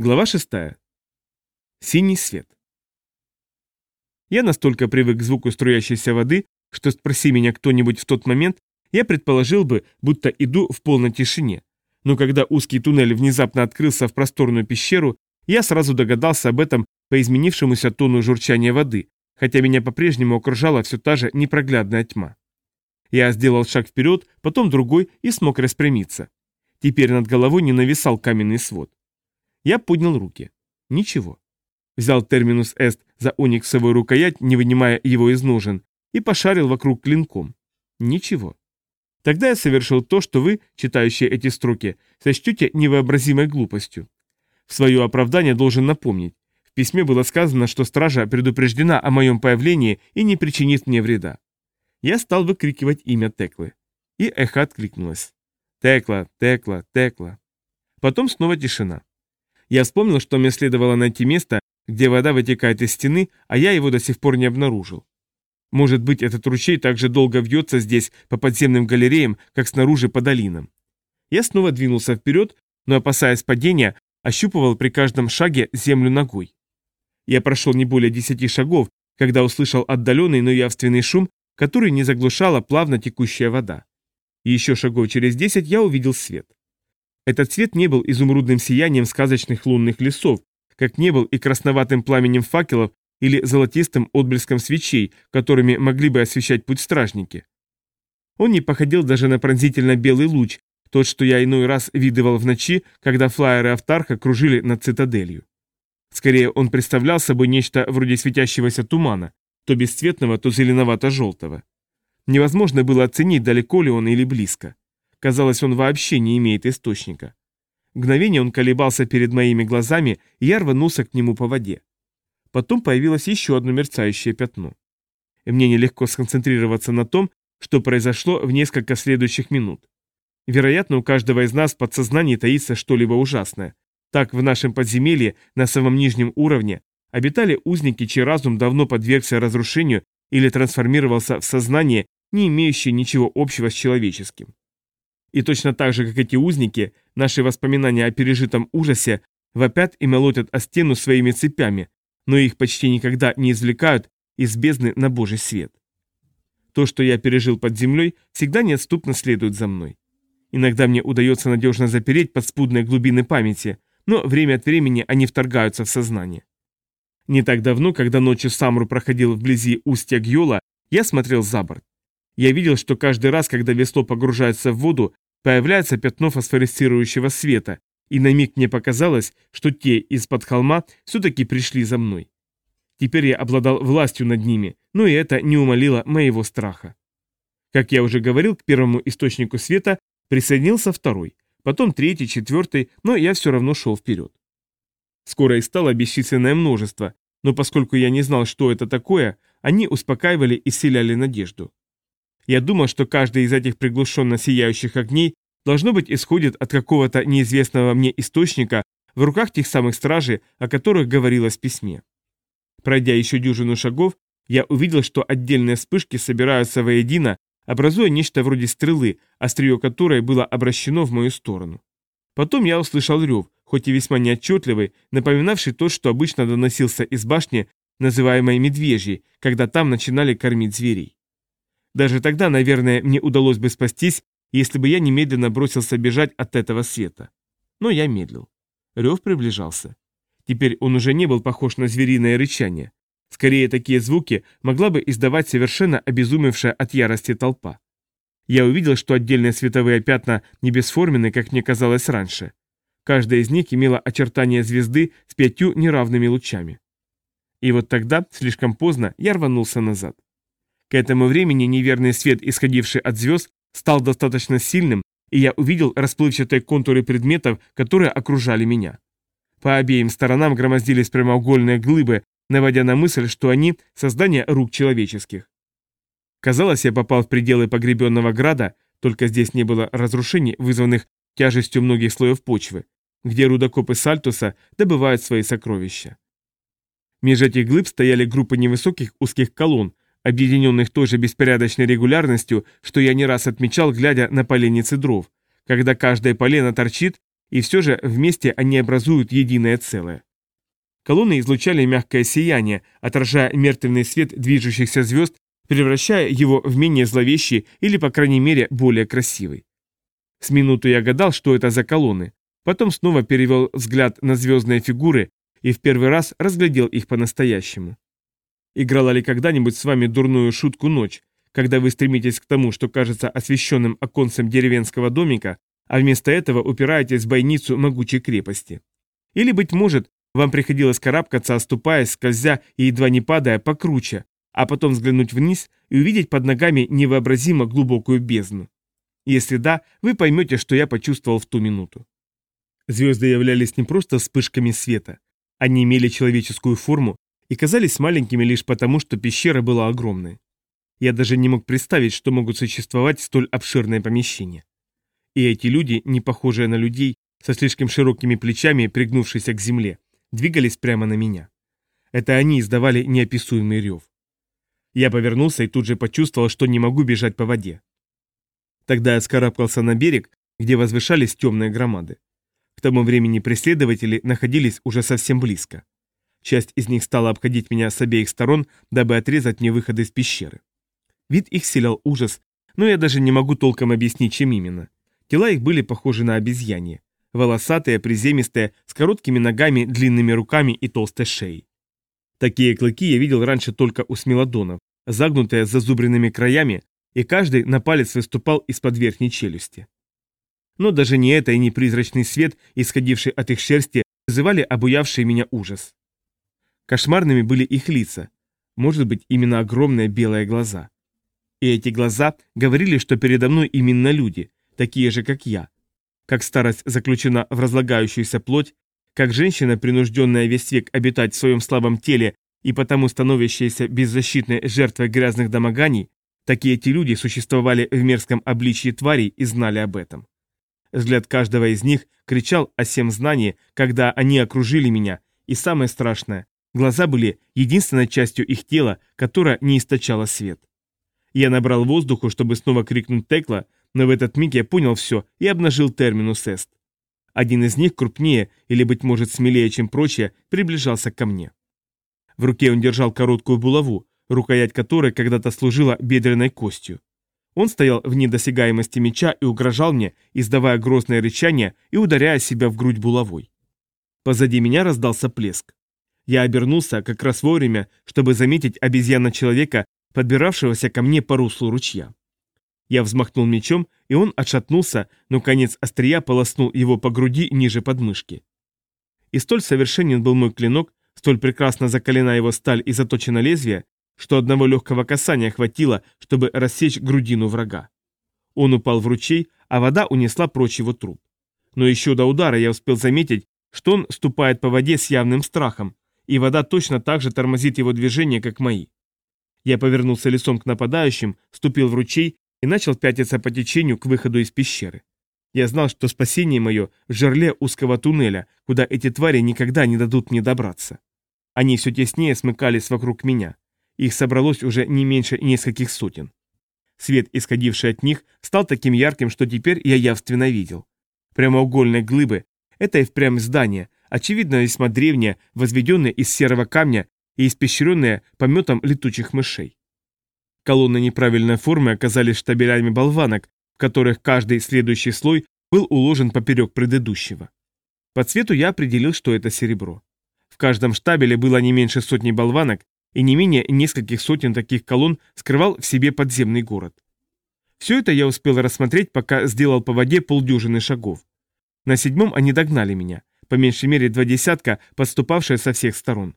Глава 6. Синий свет. Я настолько привык к звуку струящейся воды, что спроси меня кто-нибудь в тот момент, я предположил бы, будто иду в полной тишине. Но когда узкий туннель внезапно открылся в просторную пещеру, я сразу догадался об этом по изменившемуся тону журчания воды, хотя меня по-прежнему окружала все та же непроглядная тьма. Я сделал шаг вперед, потом другой и смог распрямиться. Теперь над головой не нависал каменный свод. Я поднял руки. Ничего. Взял терминус эст за ониксовую рукоять, не вынимая его из ножен, и пошарил вокруг клинком. Ничего. Тогда я совершил то, что вы, читающие эти строки, сочтете невообразимой глупостью. В свое оправдание должен напомнить. В письме было сказано, что стража предупреждена о моем появлении и не причинит мне вреда. Я стал выкрикивать имя Теклы. И эхо откликнулось. Текла, Текла, Текла. Потом снова тишина. Я вспомнил, что мне следовало найти место, где вода вытекает из стены, а я его до сих пор не обнаружил. Может быть, этот ручей так же долго вьется здесь по подземным галереям, как снаружи по долинам. Я снова двинулся вперед, но, опасаясь падения, ощупывал при каждом шаге землю ногой. Я прошел не более десяти шагов, когда услышал отдаленный, но явственный шум, который не заглушала плавно текущая вода. И еще шагов через десять я увидел свет. Этот цвет не был изумрудным сиянием сказочных лунных лесов, как не был и красноватым пламенем факелов или золотистым отблеском свечей, которыми могли бы освещать путь стражники. Он не походил даже на пронзительно белый луч, тот, что я иной раз видывал в ночи, когда флайеры Автарха кружили над цитаделью. Скорее, он представлял собой нечто вроде светящегося тумана, то бесцветного, то зеленовато-желтого. Невозможно было оценить, далеко ли он или близко. Казалось, он вообще не имеет источника. Мгновение он колебался перед моими глазами, и я рванулся к нему по воде. Потом появилось еще одно мерцающее пятно. И мне нелегко сконцентрироваться на том, что произошло в несколько следующих минут. Вероятно, у каждого из нас в подсознании таится что-либо ужасное. Так в нашем подземелье на самом нижнем уровне обитали узники, чей разум давно подвергся разрушению или трансформировался в сознание, не имеющее ничего общего с человеческим. И точно так же, как эти узники, наши воспоминания о пережитом ужасе вопят и молотят о стену своими цепями, но их почти никогда не извлекают из бездны на божий свет. То, что я пережил под землей, всегда неотступно следует за мной. Иногда мне удается надежно запереть подспудные глубины памяти, но время от времени они вторгаются в сознание. Не так давно, когда ночью Самру проходил вблизи устья Гьола, я смотрел за борт. Я видел, что каждый раз, когда весло погружается в воду, появляется пятно фосфоресцирующего света, и на миг мне показалось, что те из-под холма все-таки пришли за мной. Теперь я обладал властью над ними, но и это не умолило моего страха. Как я уже говорил, к первому источнику света присоединился второй, потом третий, четвертый, но я все равно шел вперед. Скоро их стало бесчисленное множество, но поскольку я не знал, что это такое, они успокаивали и вселяли надежду. Я думал, что каждый из этих приглушенно сияющих огней должно быть исходит от какого-то неизвестного мне источника в руках тех самых стражей, о которых говорилось в письме. Пройдя еще дюжину шагов, я увидел, что отдельные вспышки собираются воедино, образуя нечто вроде стрелы, острие которой было обращено в мою сторону. Потом я услышал рев, хоть и весьма неотчетливый, напоминавший тот, что обычно доносился из башни, называемой Медвежьей, когда там начинали кормить зверей. Даже тогда, наверное, мне удалось бы спастись, если бы я немедленно бросился бежать от этого света. Но я медлил. Рев приближался. Теперь он уже не был похож на звериное рычание. Скорее, такие звуки могла бы издавать совершенно обезумевшая от ярости толпа. Я увидел, что отдельные световые пятна не бесформенны, как мне казалось раньше. Каждая из них имела очертания звезды с пятью неравными лучами. И вот тогда, слишком поздно, я рванулся назад. К этому времени неверный свет, исходивший от звезд, стал достаточно сильным, и я увидел расплывчатые контуры предметов, которые окружали меня. По обеим сторонам громоздились прямоугольные глыбы, наводя на мысль, что они – создание рук человеческих. Казалось, я попал в пределы погребенного града, только здесь не было разрушений, вызванных тяжестью многих слоев почвы, где рудокопы Сальтуса добывают свои сокровища. Меж этих глыб стояли группы невысоких узких колонн, объединенных той же беспорядочной регулярностью, что я не раз отмечал, глядя на поленницы дров, когда каждое полено торчит и все же вместе они образуют единое целое. Колонны излучали мягкое сияние, отражая мертвенный свет движущихся звезд, превращая его в менее зловещий или, по крайней мере, более красивый. С минуту я гадал, что это за колонны, потом снова перевел взгляд на звездные фигуры и в первый раз разглядел их по-настоящему. Играла ли когда-нибудь с вами дурную шутку ночь, когда вы стремитесь к тому, что кажется освещенным оконцем деревенского домика, а вместо этого упираетесь в бойницу могучей крепости? Или, быть может, вам приходилось карабкаться, оступаясь, скользя и едва не падая покруче, а потом взглянуть вниз и увидеть под ногами невообразимо глубокую бездну? Если да, вы поймете, что я почувствовал в ту минуту. Звезды являлись не просто вспышками света, они имели человеческую форму и казались маленькими лишь потому, что пещера была огромной. Я даже не мог представить, что могут существовать столь обширные помещения. И эти люди, не похожие на людей, со слишком широкими плечами, пригнувшиеся к земле, двигались прямо на меня. Это они издавали неописуемый рев. Я повернулся и тут же почувствовал, что не могу бежать по воде. Тогда я скарабкался на берег, где возвышались темные громады. К тому времени преследователи находились уже совсем близко. Часть из них стала обходить меня с обеих сторон, дабы отрезать мне выход из пещеры. Вид их селял ужас, но я даже не могу толком объяснить, чем именно. Тела их были похожи на обезьянье. Волосатые, приземистые, с короткими ногами, длинными руками и толстой шеей. Такие клыки я видел раньше только у смелодонов, загнутые с зазубренными краями, и каждый на палец выступал из-под верхней челюсти. Но даже не это и не призрачный свет, исходивший от их шерсти, вызывали обуявший меня ужас. Кошмарными были их лица, может быть, именно огромные белые глаза. И эти глаза говорили, что передо мной именно люди, такие же, как я. Как старость заключена в разлагающуюся плоть, как женщина, принужденная весь век обитать в своем слабом теле и потому становящаяся беззащитной жертвой грязных домоганий, такие эти люди существовали в мерзком обличье тварей и знали об этом. Взгляд каждого из них кричал о всем знании, когда они окружили меня, и самое страшное, глаза были единственной частью их тела, которая не источала свет. Я набрал воздуху, чтобы снова крикнуть Текла, но в этот миг я понял все и обнажил терминус эст. Один из них, крупнее или, быть может, смелее, чем прочие, приближался ко мне. В руке он держал короткую булаву, рукоять которой когда-то служила бедренной костью. Он стоял в недосягаемости меча и угрожал мне, издавая грозное рычание и ударяя себя в грудь булавой. Позади меня раздался плеск. Я обернулся как раз вовремя, чтобы заметить обезьяна-человека, подбиравшегося ко мне по руслу ручья. Я взмахнул мечом, и он отшатнулся, но конец острия полоснул его по груди ниже подмышки. И столь совершенен был мой клинок, столь прекрасно закалена его сталь и заточено лезвие, что одного легкого касания хватило, чтобы рассечь грудину врага. Он упал в ручей, а вода унесла прочь его труп. Но еще до удара я успел заметить, что он ступает по воде с явным страхом, и вода точно так же тормозит его движение, как мои. Я повернулся лицом к нападающим, ступил в ручей и начал пятиться по течению к выходу из пещеры. Я знал, что спасение мое в жерле узкого туннеля, куда эти твари никогда не дадут мне добраться. Они все теснее смыкались вокруг меня. Их собралось уже не меньше нескольких сотен. Свет, исходивший от них, стал таким ярким, что теперь я явственно видел. Прямоугольные глыбы – это и впрямь здание, очевидно весьма древнее, возведенное из серого камня и испещренное пометом летучих мышей. Колонны неправильной формы оказались штабелями болванок, в которых каждый следующий слой был уложен поперек предыдущего. По цвету я определил, что это серебро. В каждом штабеле было не меньше сотни болванок, и не менее нескольких сотен таких колонн скрывал в себе подземный город. Все это я успел рассмотреть, пока сделал по воде полдюжины шагов. На седьмом они догнали меня, по меньшей мере два десятка, подступавшие со всех сторон.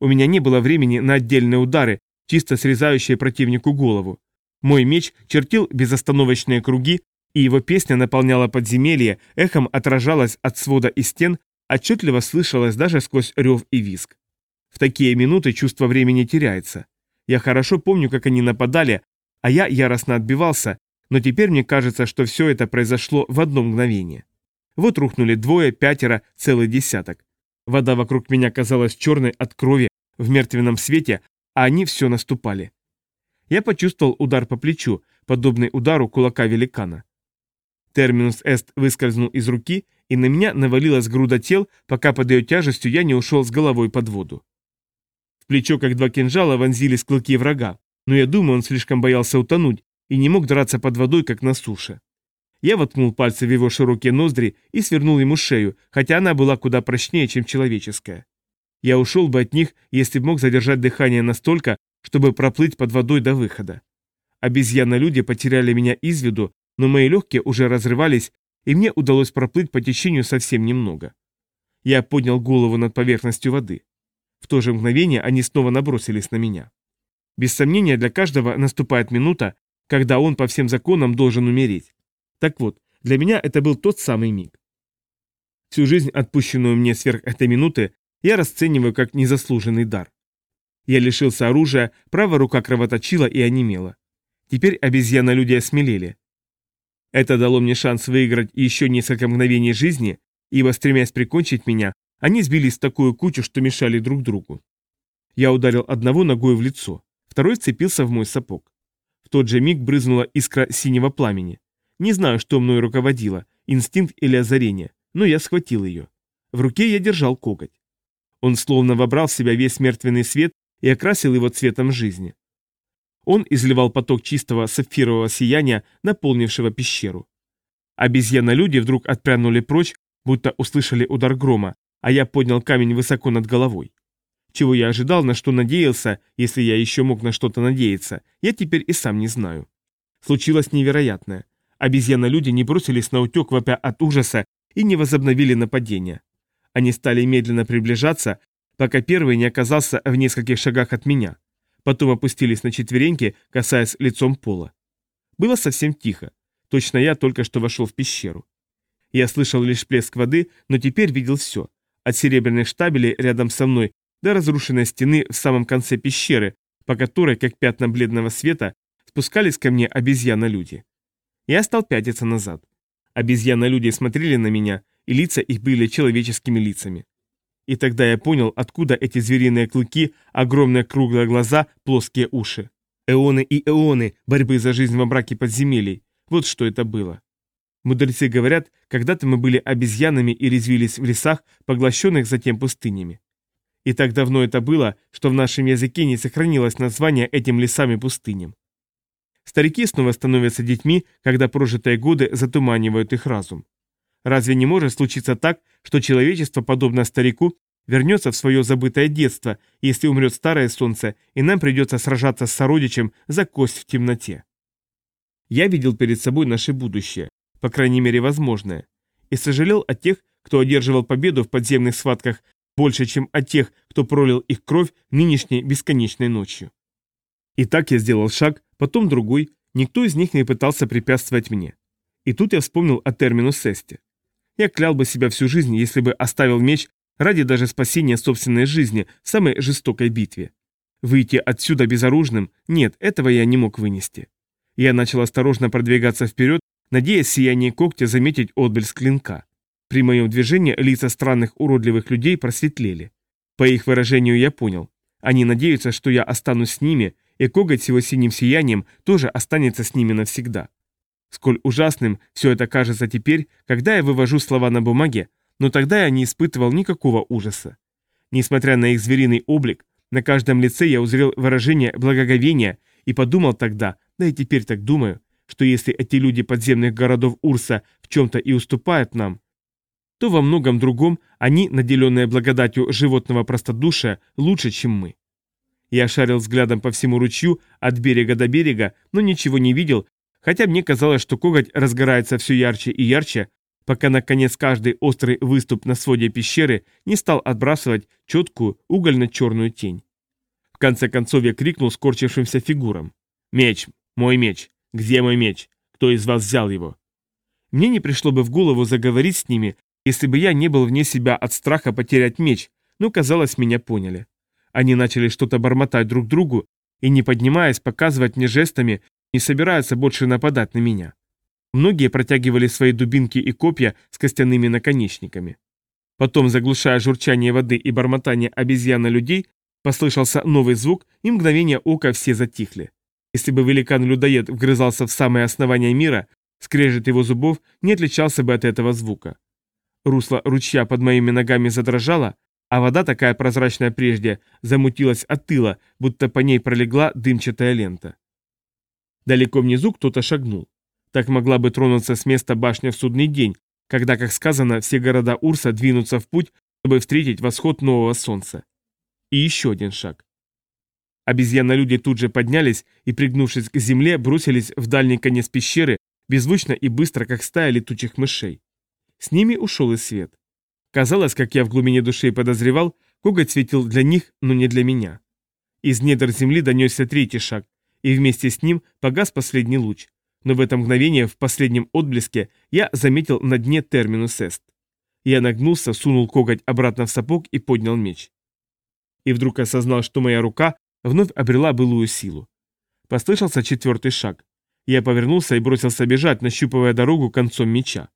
У меня не было времени на отдельные удары, чисто срезающие противнику голову. Мой меч чертил безостановочные круги, и его песня наполняла подземелье, эхом отражалась от свода и стен, отчетливо слышалась даже сквозь рев и визг. В такие минуты чувство времени теряется. Я хорошо помню, как они нападали, а я яростно отбивался, но теперь мне кажется, что все это произошло в одно мгновение. Вот рухнули двое, пятеро, целый десяток. Вода вокруг меня казалась черной от крови в мертвенном свете, а они все наступали. Я почувствовал удар по плечу, подобный удару кулака великана. Терминус эст выскользнул из руки, и на меня навалилась груда тел, пока под ее тяжестью я не ушел с головой под воду. В плечо, как два кинжала, вонзились клыки врага, но я думаю, он слишком боялся утонуть и не мог драться под водой, как на суше. Я воткнул пальцы в его широкие ноздри и свернул ему шею, хотя она была куда прочнее, чем человеческая. Я ушел бы от них, если бы мог задержать дыхание настолько, чтобы проплыть под водой до выхода. Обезьяны-люди потеряли меня из виду, но мои легкие уже разрывались, и мне удалось проплыть по течению совсем немного. Я поднял голову над поверхностью воды. В то же мгновение они снова набросились на меня. Без сомнения, для каждого наступает минута, когда он по всем законам должен умереть. Так вот, для меня это был тот самый миг. Всю жизнь, отпущенную мне сверх этой минуты, я расцениваю как незаслуженный дар. Я лишился оружия, правая рука кровоточила и онемела. Теперь обезьяны-люди осмелели. Это дало мне шанс выиграть еще несколько мгновений жизни, ибо, стремясь прикончить меня, они сбились в такую кучу, что мешали друг другу. Я ударил одного ногой в лицо, второй вцепился в мой сапог. В тот же миг брызнула искра синего пламени. Не знаю, что мной руководило, инстинкт или озарение, но я схватил ее. В руке я держал коготь. Он словно вобрал в себя весь мертвенный свет и окрасил его цветом жизни. Он изливал поток чистого сапфирового сияния, наполнившего пещеру. Обезьяна-люди вдруг отпрянули прочь, будто услышали удар грома, а я поднял камень высоко над головой. Чего я ожидал, на что надеялся, если я еще мог на что-то надеяться, я теперь и сам не знаю. Случилось невероятное. Обезьяны-люди не бросились на утек вопя от ужаса и не возобновили нападение. Они стали медленно приближаться, пока первый не оказался в нескольких шагах от меня. Потом опустились на четвереньки, касаясь лицом пола. Было совсем тихо. Точно я только что вошел в пещеру. Я слышал лишь плеск воды, но теперь видел все. От серебряных штабелей рядом со мной до разрушенной стены в самом конце пещеры, по которой, как пятна бледного света, спускались ко мне обезьяна-люди. Я стал пятиться назад. Обезьяна-люди смотрели на меня, и лица их были человеческими лицами. И тогда я понял, откуда эти звериные клыки, огромные круглые глаза, плоские уши. Эоны и эоны борьбы за жизнь во браке подземелий. Вот что это было. Мудрецы говорят, когда-то мы были обезьянами и резвились в лесах, поглощенных затем пустынями. И так давно это было, что в нашем языке не сохранилось название этим лесам и пустыням. Старики снова становятся детьми, когда прожитые годы затуманивают их разум. Разве не может случиться так, что человечество, подобно старику, вернется в свое забытое детство, если умрет старое солнце, и нам придется сражаться с сородичем за кость в темноте? Я видел перед собой наше будущее, по крайней мере возможное, и сожалел о тех, кто одерживал победу в подземных схватках больше, чем о тех, кто пролил их кровь нынешней бесконечной ночью. И так я сделал шаг, потом другой, никто из них не пытался препятствовать мне. И тут я вспомнил о термину сесте. Я клял бы себя всю жизнь, если бы оставил меч ради даже спасения собственной жизни в самой жестокой битве. Выйти отсюда безоружным – нет, этого я не мог вынести. Я начал осторожно продвигаться вперед, надеясь сияние когтя заметить отблеск клинка. При моем движении лица странных уродливых людей просветлели. По их выражению я понял. Они надеются, что я останусь с ними, и коготь с его синим сиянием тоже останется с ними навсегда. Сколь ужасным все это кажется теперь, когда я вывожу слова на бумаге, но тогда я не испытывал никакого ужаса. Несмотря на их звериный облик, на каждом лице я узрел выражение благоговения и подумал тогда, да и теперь так думаю, что если эти люди подземных городов Урса в чем-то и уступают нам, то во многом другом они, наделенные благодатью животного простодушия, лучше, чем мы. Я шарил взглядом по всему ручью, от берега до берега, но ничего не видел, хотя мне казалось, что коготь разгорается все ярче и ярче, пока наконец каждый острый выступ на своде пещеры не стал отбрасывать четкую угольно-черную тень. В конце концов я крикнул скорчившимся фигурам. «Меч! Мой меч! Где мой меч? Кто из вас взял его?» Мне не пришло бы в голову заговорить с ними, если бы я не был вне себя от страха потерять меч, но, казалось, меня поняли. Они начали что-то бормотать друг другу и, не поднимаясь, показывать мне жестами, не собираются больше нападать на меня. Многие протягивали свои дубинки и копья с костяными наконечниками. Потом, заглушая журчание воды и бормотание обезьяна людей, послышался новый звук, и мгновение ока все затихли. Если бы великан-людоед вгрызался в самое основание мира, скрежет его зубов не отличался бы от этого звука. Русло ручья под моими ногами задрожало, а вода, такая прозрачная прежде, замутилась от тыла, будто по ней пролегла дымчатая лента. Далеко внизу кто-то шагнул. Так могла бы тронуться с места башня в судный день, когда, как сказано, все города Урса двинутся в путь, чтобы встретить восход нового солнца. И еще один шаг. Обезьяны-люди тут же поднялись и, пригнувшись к земле, бросились в дальний конец пещеры, беззвучно и быстро, как стая летучих мышей. С ними ушел и свет. Казалось, как я в глубине души подозревал, коготь светил для них, но не для меня. Из недр земли донесся третий шаг, и вместе с ним погас последний луч. Но в это мгновение, в последнем отблеске, я заметил на дне терминус эст. Я нагнулся, сунул коготь обратно в сапог и поднял меч. И вдруг осознал, что моя рука вновь обрела былую силу. Послышался четвертый шаг. Я повернулся и бросился бежать, нащупывая дорогу концом меча.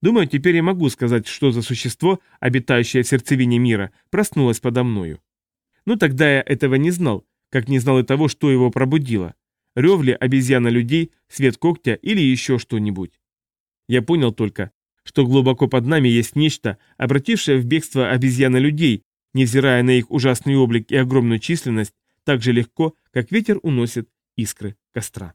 Думаю, теперь я могу сказать, что за существо, обитающее в сердцевине мира, проснулось подо мною. Но тогда я этого не знал, как не знал и того, что его пробудило. Рев ли обезьяна людей, свет когтя или еще что-нибудь. Я понял только, что глубоко под нами есть нечто, обратившее в бегство обезьяна людей, невзирая на их ужасный облик и огромную численность, так же легко, как ветер уносит искры костра.